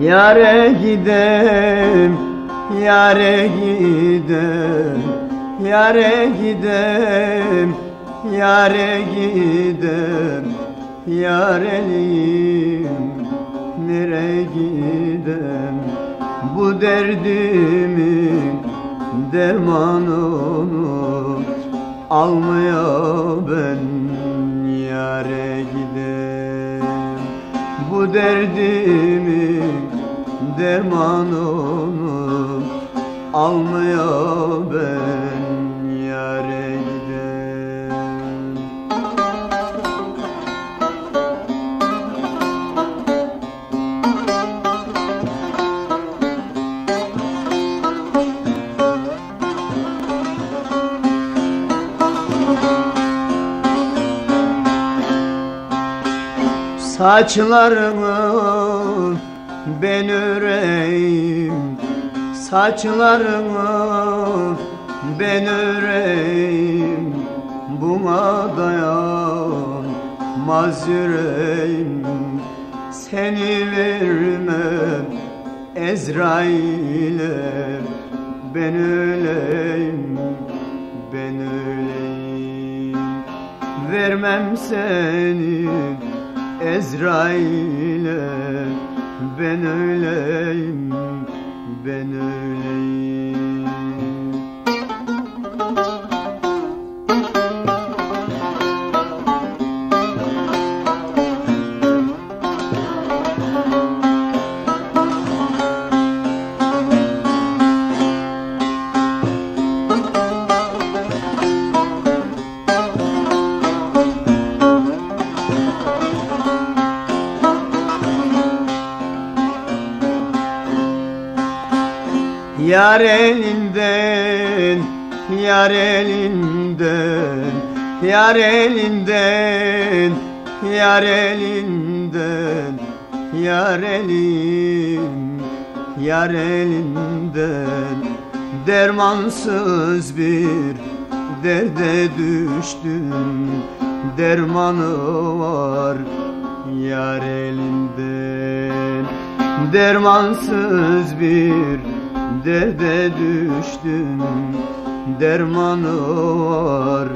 Yare gidem, yare gidem, yare gidem, yare gidem, yarelim, nereye gidem? Bu derdimin dermanını almaya ben yare gidem. Bu derdimin dermanını almaya ben Saçlarını ben öreyim. Saçlarını ben öreyim. Buna dayanmaz yüreğim. Seni vermem Ezrail'e Ben öleyim, Vermem seni Ezrail'e ben öyleyim, ben öyleyim. Yar elinden, yar elinden, yar elinden, yar elinden, yar elim, yar elinden. Dermansız bir derde düştüm Dermanı var yar elinden. Dermansız bir derde düştüm Dermanı var